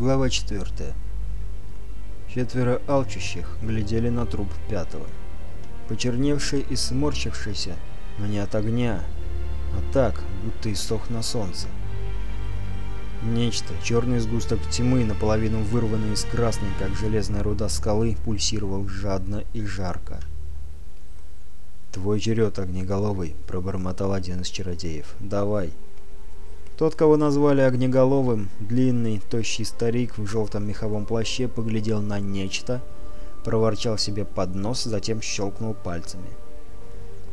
Глава 4. Четверо алчущих глядели на труп пятого. Почерневший и сморчившийся, но не от огня, а так, будто иссох на солнце. Нечто, черный сгусток тьмы, наполовину вырванный из красной, как железная руда скалы, пульсировал жадно и жарко. «Твой черед, огнеголовый», — пробормотал один из чародеев. «Давай». Тот, кого назвали Огнеголовым, длинный, тощий старик в желтом меховом плаще поглядел на нечто, проворчал себе под нос, затем щелкнул пальцами.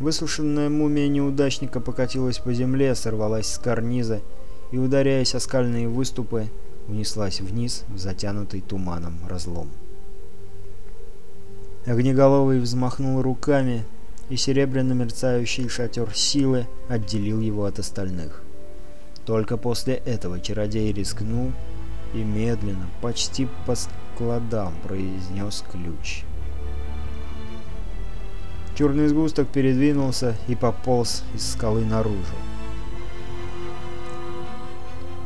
Высушенная мумия неудачника покатилась по земле, сорвалась с карниза и, ударяясь о скальные выступы, унеслась вниз в затянутый туманом разлом. Огнеголовый взмахнул руками, и серебряно мерцающий шатер силы отделил его от остальных. Только после этого чародей рискнул и медленно, почти по складам, произнес ключ. Черный сгусток передвинулся и пополз из скалы наружу.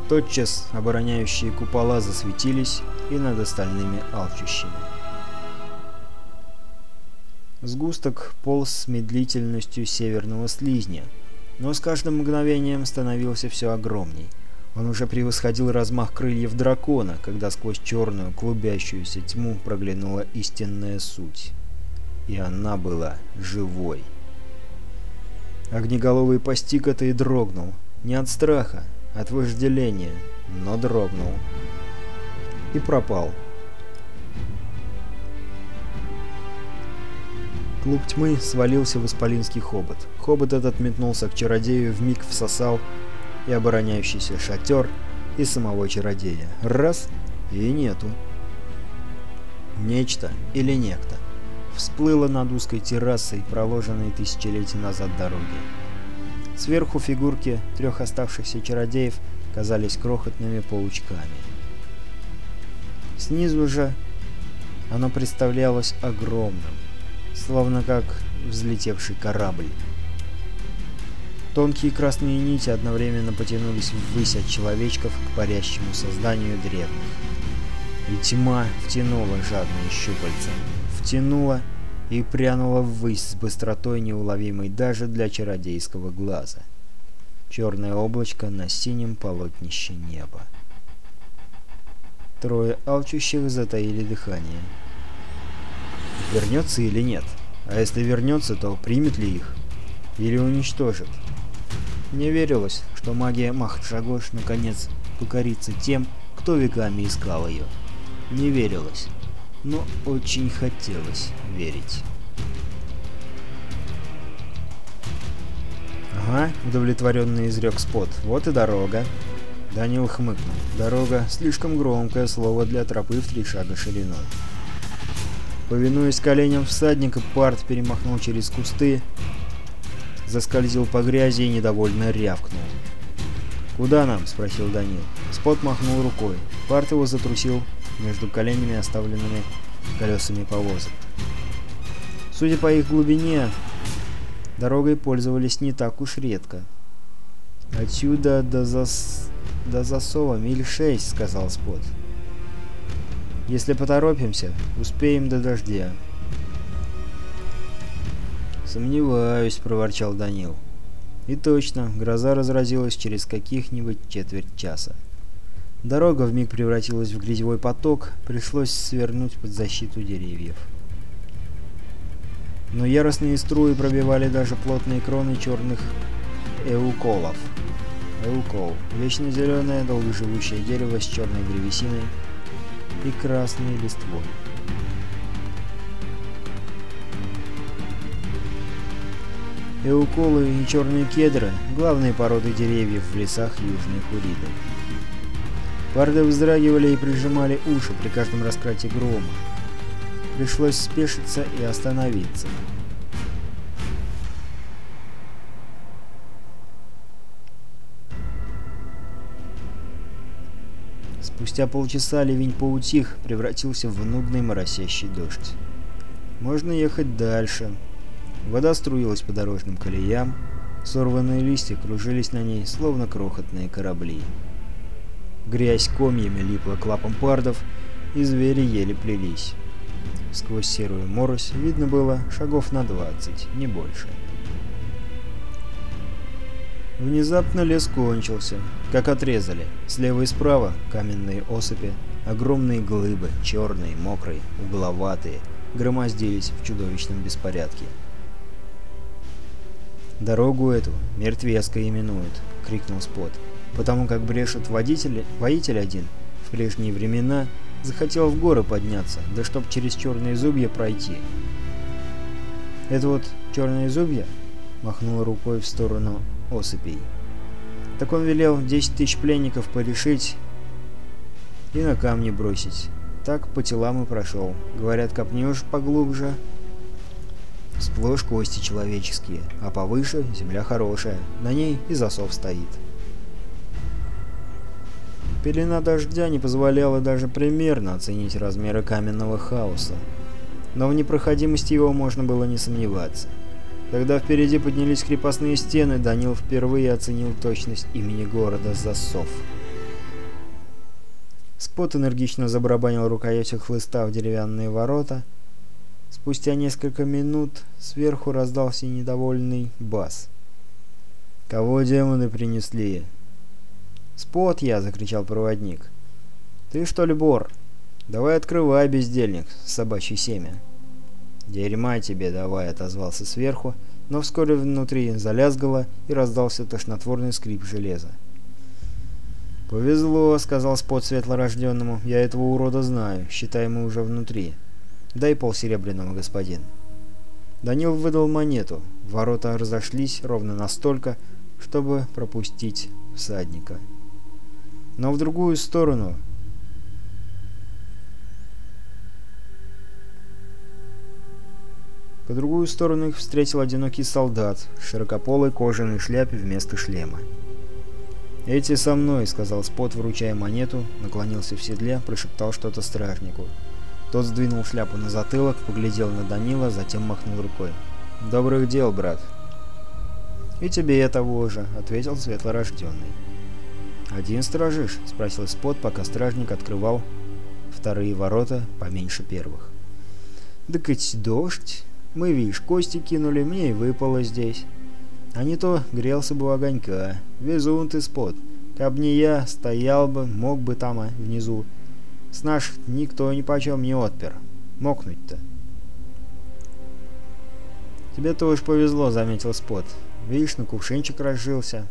Тотчас обороняющие купола засветились и над остальными алчущими. Сгусток полз с медлительностью северного слизня — но с каждым мгновением становился все огромней. Он уже превосходил размах крыльев дракона, когда сквозь черную клубящуюся тьму проглянула истинная суть. И она была живой. Огнеголовый постиг это и дрогнул. Не от страха, от вожделения, но дрогнул. И пропал. Клуб тьмы свалился в исполинский хобот. Хобот этот метнулся к чародею, вмиг всосал и обороняющийся шатер, и самого чародея. Раз — и нету. Нечто или некто всплыло над узкой террасой, проложенной тысячелетия назад дороги. Сверху фигурки трех оставшихся чародеев казались крохотными паучками. Снизу же оно представлялось огромным словно как взлетевший корабль. Тонкие красные нити одновременно потянулись ввысь от человечков к парящему созданию древних. И тьма втянула жадные щупальца, втянула и прянула ввысь с быстротой, неуловимой даже для чародейского глаза. Черное облачко на синем полотнище неба. Трое алчущих затаили дыхание вернется или нет. А если вернется, то примет ли их? Или уничтожит? Не верилось, что магия Махаджагош наконец покорится тем, кто веками искал ее. Не верилось, но очень хотелось верить. «Ага», — удовлетворенный изрек Спот, — «вот и дорога». Данил хмыкнул. «Дорога» — слишком громкое слово для тропы в три шага шириной. Повинуясь коленям всадника, Парт перемахнул через кусты, заскользил по грязи и недовольно рявкнул. «Куда нам?» — спросил Данил. Спот махнул рукой. Парт его затрусил между коленями, оставленными колесами повозок. Судя по их глубине, дорогой пользовались не так уж редко. «Отсюда до, зас... до засова миль шесть», — сказал Спот. Если поторопимся, успеем до дождя. «Сомневаюсь», — проворчал Данил. И точно, гроза разразилась через каких-нибудь четверть часа. Дорога вмиг превратилась в грязевой поток, пришлось свернуть под защиту деревьев. Но яростные струи пробивали даже плотные кроны черных эуколов. Эукол – вечно зеленое, долгоживущее дерево с черной древесиной, и красной листвой. Эуколы и черные кедры – главные породы деревьев в лесах Южной Хуриды. Парды вздрагивали и прижимали уши при каждом раскрате грома. Пришлось спешиться и остановиться. Спустя полчаса ливень поутих, превратился в нудный моросящий дождь. Можно ехать дальше. Вода струилась по дорожным колеям, сорванные листья кружились на ней, словно крохотные корабли. Грязь комьями липла к лапам пардов, и звери еле плелись. Сквозь серую морось видно было шагов на двадцать, не больше. Внезапно лес кончился, как отрезали. Слева и справа каменные осыпи, огромные глыбы, черные, мокрые, угловатые, громоздились в чудовищном беспорядке. «Дорогу эту мертвецкой именуют», — крикнул Спот, потому как брешет водитель, воитель один в прежние времена захотел в горы подняться, да чтоб через черные зубья пройти. «Это вот черные зубья?» — махнул рукой в сторону осыпей. Так он велел 10 тысяч пленников порешить и на камни бросить. Так по телам и прошел. Говорят, копнешь поглубже, сплошь кости человеческие, а повыше земля хорошая, на ней и засов стоит. Пелена дождя не позволяла даже примерно оценить размеры каменного хаоса, но в непроходимости его можно было не сомневаться. Когда впереди поднялись крепостные стены, Данил впервые оценил точность имени города Засов. Спот энергично забарабанил рукоятью хлыста в деревянные ворота. Спустя несколько минут сверху раздался недовольный бас. «Кого демоны принесли?» «Спот я!» — закричал проводник. «Ты что ли, Бор? Давай открывай, бездельник, собачье семя!» «Дерьма тебе давай!» — отозвался сверху, но вскоре внутри залязгало и раздался тошнотворный скрип железа. «Повезло», — сказал Спот светлорожденному, — «я этого урода знаю, считай, мы уже внутри. Дай полсеребряного, господин». Данил выдал монету, ворота разошлись ровно настолько, чтобы пропустить всадника. Но в другую сторону По другую сторону их встретил одинокий солдат в широкополой кожаной шляпе вместо шлема. «Эти со мной», — сказал Спот, вручая монету, наклонился в седле, прошептал что-то стражнику. Тот сдвинул шляпу на затылок, поглядел на Данила, затем махнул рукой. «Добрых дел, брат!» «И тебе я того же», — ответил светлорожденный. «Один сторожишь?» — спросил Спот, пока стражник открывал вторые ворота поменьше первых. Да ведь дождь!» Мы, видишь, кости кинули, мне и выпало здесь. А не то грелся бы у огонька. Везун ты спот. Каб не я, стоял бы, мог бы там а, внизу. С наших никто ни почем не отпер. Мокнуть-то. «Тебе тоже повезло», — заметил Спот. «Видишь, на кувшинчик разжился».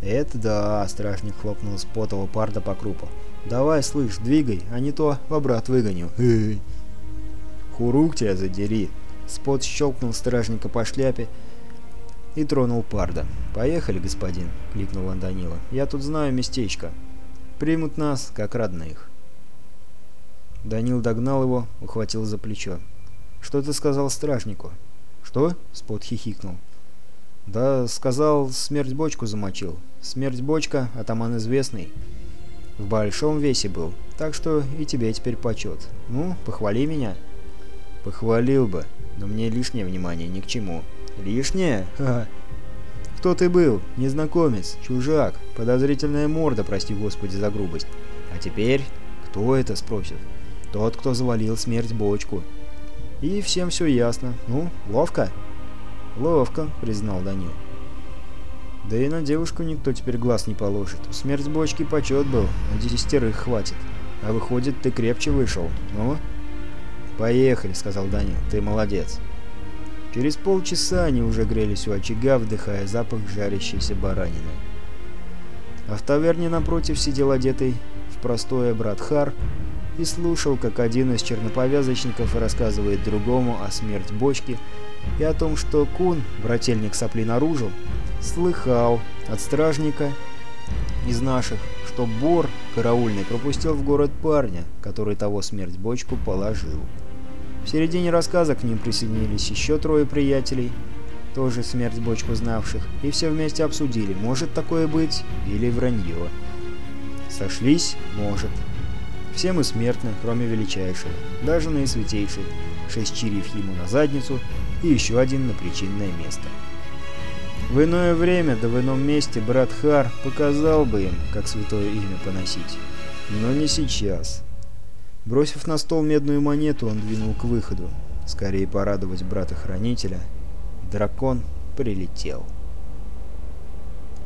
«Это да», — стражник хлопнул Спотова парда по крупу. «Давай, слышь, двигай, а не то в обрат выгоню». Хурук тебя задери», Спот щелкнул стражника по шляпе и тронул парда. «Поехали, господин», — кликнул он Данила. «Я тут знаю местечко. Примут нас, как родных». Данил догнал его, ухватил за плечо. «Что ты сказал стражнику?» «Что?» — Спот хихикнул. «Да, сказал, смерть бочку замочил. Смерть бочка, атаман известный. В большом весе был, так что и тебе теперь почет. Ну, похвали меня». «Похвалил бы», но мне лишнее внимание ни к чему. Лишнее? Ха-ха. Кто ты был? Незнакомец, чужак, подозрительная морда, прости господи за грубость. А теперь? Кто это, спросит? Тот, кто завалил смерть бочку. И всем все ясно. Ну, ловко? Ловко, признал Данил. Да и на девушку никто теперь глаз не положит. Смерть бочки почет был, на десятерых хватит. А выходит, ты крепче вышел. Ну? «Поехали», — сказал Данил, — «ты молодец». Через полчаса они уже грелись у очага, вдыхая запах жарящейся баранины. А в таверне напротив сидел одетый в простое брат Хар и слушал, как один из черноповязочников рассказывает другому о смерти бочки и о том, что Кун, брательник сопли наружил, слыхал от стражника из наших, что Бор, караульный, пропустил в город парня, который того смерть бочку положил. В середине рассказа к ним присоединились еще трое приятелей, тоже смерть бочку знавших, и все вместе обсудили, может такое быть или вранье. Сошлись? Может. Все мы смертны, кроме величайшего, даже наисвятейший. Шесть чирьев ему на задницу и еще один на причинное место. В иное время, да в ином месте брат Хар показал бы им, как святое имя поносить. Но не сейчас. Бросив на стол медную монету, он двинул к выходу. Скорее порадовать брата-хранителя. Дракон прилетел.